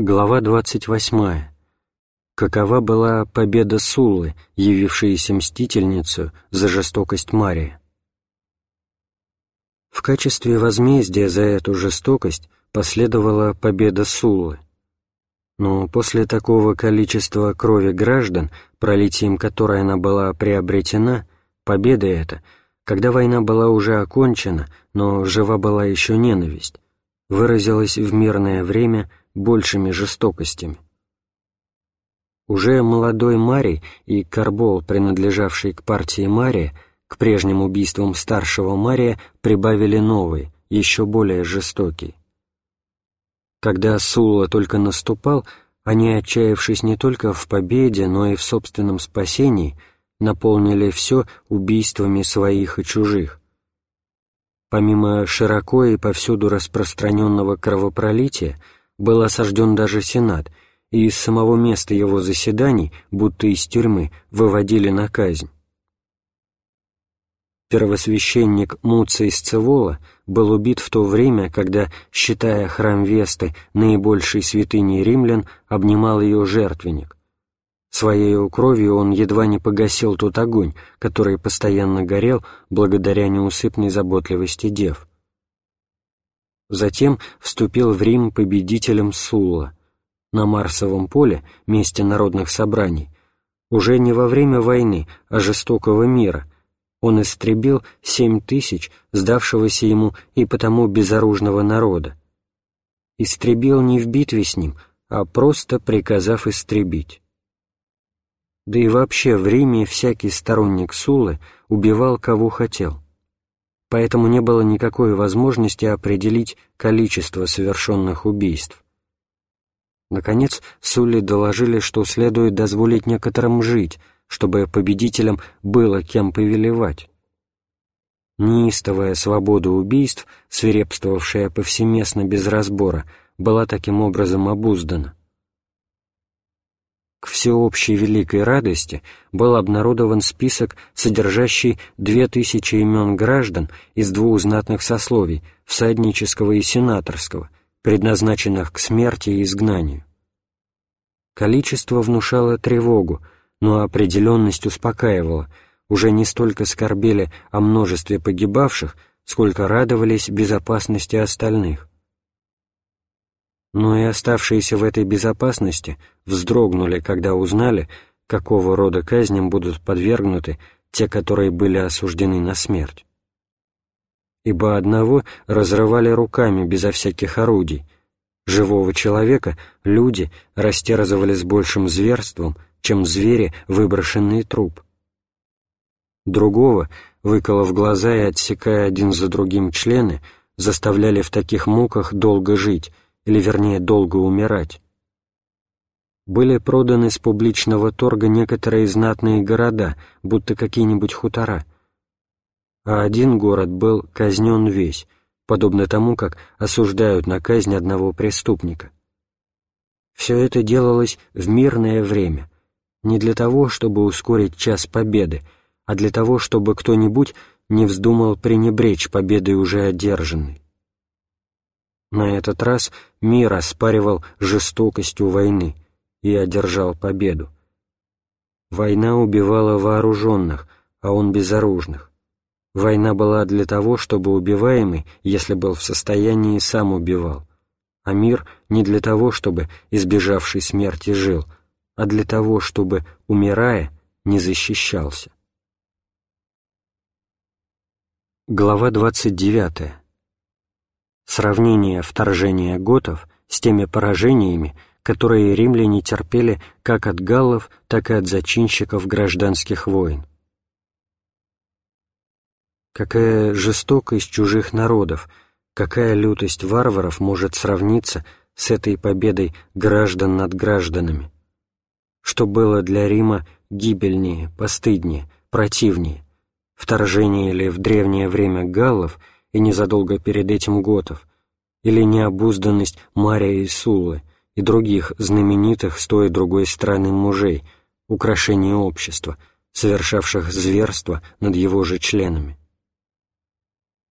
Глава 28. Какова была победа Суллы, явившейся мстительницу за жестокость Мария? В качестве возмездия за эту жестокость последовала победа Суллы. Но после такого количества крови граждан, пролитием которой она была приобретена, победа эта, когда война была уже окончена, но жива была еще ненависть, выразилась в мирное время большими жестокостями. Уже молодой Марий и Карбол, принадлежавший к партии Мария, к прежним убийствам старшего Мария прибавили новые, еще более жестокие. Когда Сула только наступал, они, отчаявшись не только в победе, но и в собственном спасении, наполнили все убийствами своих и чужих. Помимо широко и повсюду распространенного кровопролития, был осажден даже Сенат, и из самого места его заседаний, будто из тюрьмы, выводили на казнь. Первосвященник Муций Сцевола был убит в то время, когда, считая храм Весты наибольшей святыней римлян, обнимал ее жертвенник. Своей кровью он едва не погасил тот огонь, который постоянно горел благодаря неусыпной заботливости дев. Затем вступил в Рим победителем Сулла. На Марсовом поле, месте народных собраний, уже не во время войны, а жестокого мира, он истребил семь тысяч сдавшегося ему и потому безоружного народа. Истребил не в битве с ним, а просто приказав истребить. Да и вообще в Риме всякий сторонник Сулы убивал кого хотел поэтому не было никакой возможности определить количество совершенных убийств. Наконец, Сулли доложили, что следует дозволить некоторым жить, чтобы победителям было кем повелевать. Неистовая свобода убийств, свирепствовавшая повсеместно без разбора, была таким образом обуздана. К всеобщей великой радости был обнародован список, содержащий две тысячи имен граждан из двух знатных сословий, всаднического и сенаторского, предназначенных к смерти и изгнанию. Количество внушало тревогу, но определенность успокаивала, уже не столько скорбели о множестве погибавших, сколько радовались безопасности остальных но и оставшиеся в этой безопасности вздрогнули, когда узнали, какого рода казням будут подвергнуты те, которые были осуждены на смерть. Ибо одного разрывали руками безо всяких орудий, живого человека люди растерзывали с большим зверством, чем звери выброшенный труп. Другого, выколов глаза и отсекая один за другим члены, заставляли в таких муках долго жить, или вернее долго умирать. Были проданы с публичного торга некоторые знатные города, будто какие-нибудь хутора, а один город был казнен весь, подобно тому, как осуждают на казнь одного преступника. Все это делалось в мирное время, не для того, чтобы ускорить час победы, а для того, чтобы кто-нибудь не вздумал пренебречь победой уже одержанной. На этот раз мир оспаривал жестокостью войны и одержал победу. Война убивала вооруженных, а он безоружных. Война была для того, чтобы убиваемый, если был в состоянии, сам убивал, а мир не для того, чтобы избежавший смерти жил, а для того, чтобы, умирая, не защищался. Глава двадцать девятая сравнение вторжения готов с теми поражениями, которые римляне терпели как от галлов, так и от зачинщиков гражданских войн. Какая жестокость чужих народов, какая лютость варваров может сравниться с этой победой граждан над гражданами? Что было для Рима гибельнее, постыднее, противнее? Вторжение ли в древнее время галлов – и незадолго перед этим готов, или необузданность Мария и Суллы и других знаменитых с той и другой стороны мужей, украшение общества, совершавших зверство над его же членами.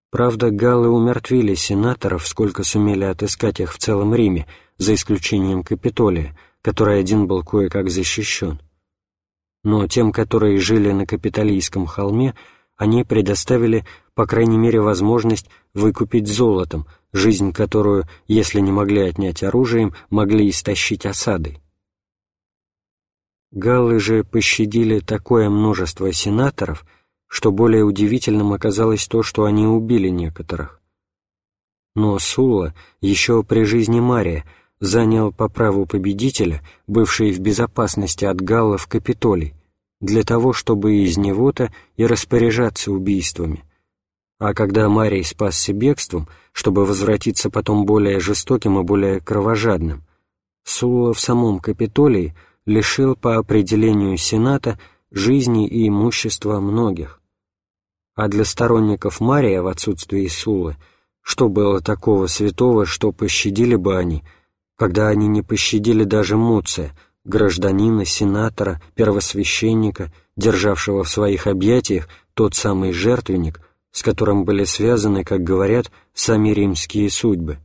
Правда, галлы умертвили сенаторов, сколько сумели отыскать их в целом Риме, за исключением Капитолия, который один был кое-как защищен. Но тем, которые жили на Капитолийском холме, они предоставили, по крайней мере, возможность выкупить золотом, жизнь которую, если не могли отнять оружием, могли истощить осадой. Галлы же пощадили такое множество сенаторов, что более удивительным оказалось то, что они убили некоторых. Но Сулла еще при жизни Мария занял по праву победителя, бывший в безопасности от галлов Капитолий, для того, чтобы из него-то и распоряжаться убийствами. А когда Марий спасся бегством, чтобы возвратиться потом более жестоким и более кровожадным, Сулла в самом Капитолии лишил по определению Сената жизни и имущества многих. А для сторонников Мария в отсутствии Сулы что было такого святого, что пощадили бы они, когда они не пощадили даже Муция, гражданина, сенатора, первосвященника, державшего в своих объятиях тот самый жертвенник, с которым были связаны, как говорят, сами римские судьбы.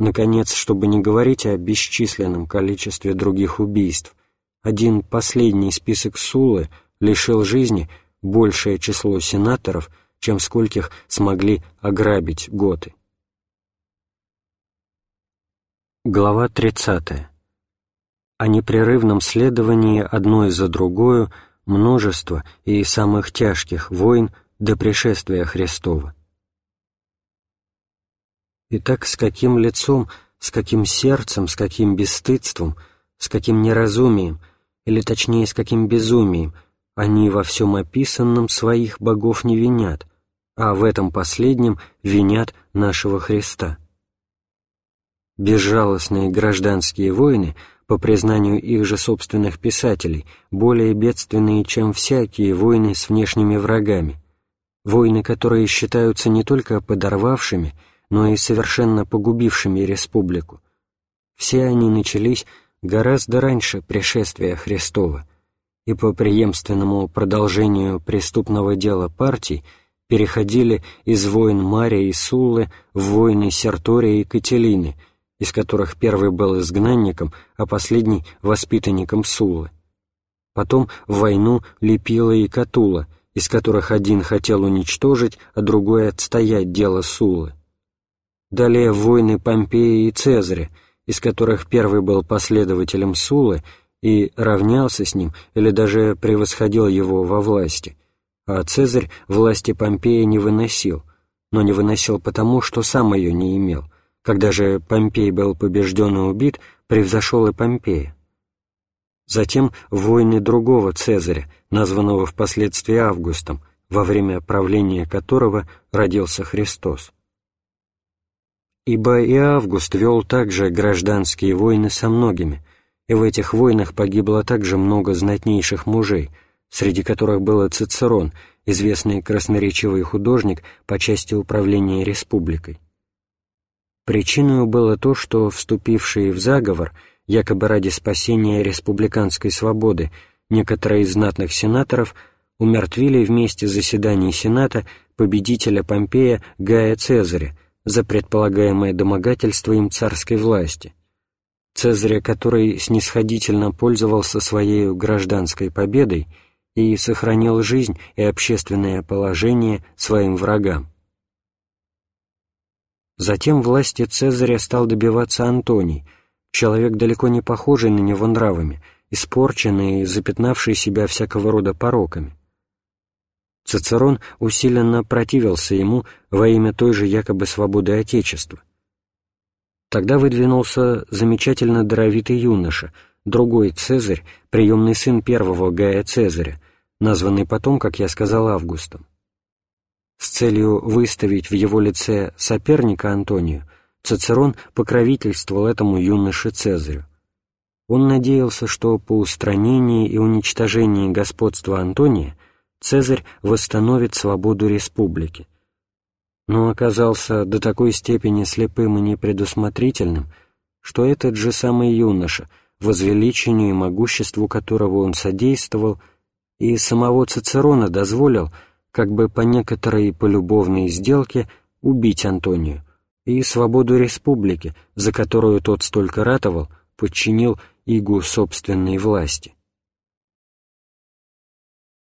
Наконец, чтобы не говорить о бесчисленном количестве других убийств, один последний список Сулы лишил жизни большее число сенаторов, чем скольких смогли ограбить готы. Глава 30. О непрерывном следовании одной за другою множества и самых тяжких войн до пришествия Христова. Итак, с каким лицом, с каким сердцем, с каким бесстыдством, с каким неразумием, или точнее, с каким безумием, они во всем описанном своих богов не винят, а в этом последнем винят нашего Христа. Безжалостные гражданские войны, по признанию их же собственных писателей, более бедственные, чем всякие войны с внешними врагами, войны, которые считаются не только подорвавшими, но и совершенно погубившими республику. Все они начались гораздо раньше пришествия Христова, и по преемственному продолжению преступного дела партий переходили из войн Мария и Суллы в войны Сертория и Кателины, из которых первый был изгнанником, а последний — воспитанником Суллы. Потом в войну Лепила и Катула, из которых один хотел уничтожить, а другой отстоять дело Суллы. Далее войны Помпея и Цезаря, из которых первый был последователем Сулы и равнялся с ним или даже превосходил его во власти, а Цезарь власти Помпея не выносил, но не выносил потому, что сам ее не имел. Когда же Помпей был побежден и убит, превзошел и Помпея. Затем войны другого Цезаря, названного впоследствии Августом, во время правления которого родился Христос ибо и Август вел также гражданские войны со многими, и в этих войнах погибло также много знатнейших мужей, среди которых был Цицерон, известный красноречивый художник по части управления республикой. Причиной было то, что вступившие в заговор, якобы ради спасения республиканской свободы, некоторые из знатных сенаторов умертвили вместе заседаний Сената победителя Помпея Гая Цезаря, за предполагаемое домогательство им царской власти, Цезаря, который снисходительно пользовался своей гражданской победой и сохранил жизнь и общественное положение своим врагам. Затем власти Цезаря стал добиваться Антоний, человек далеко не похожий на него нравами, испорченный и запятнавший себя всякого рода пороками. Цицерон усиленно противился ему во имя той же якобы свободы Отечества. Тогда выдвинулся замечательно даровитый юноша, другой Цезарь, приемный сын первого Гая Цезаря, названный потом, как я сказал, Августом. С целью выставить в его лице соперника Антонию, Цицерон покровительствовал этому юноше Цезарю. Он надеялся, что по устранении и уничтожении господства Антония Цезарь восстановит свободу республики. Но оказался до такой степени слепым и непредусмотрительным, что этот же самый юноша, возвеличению и могуществу которого он содействовал, и самого Цицерона дозволил, как бы по некоторой полюбовной сделке, убить Антонию, и свободу республики, за которую тот столько ратовал, подчинил игу собственной власти.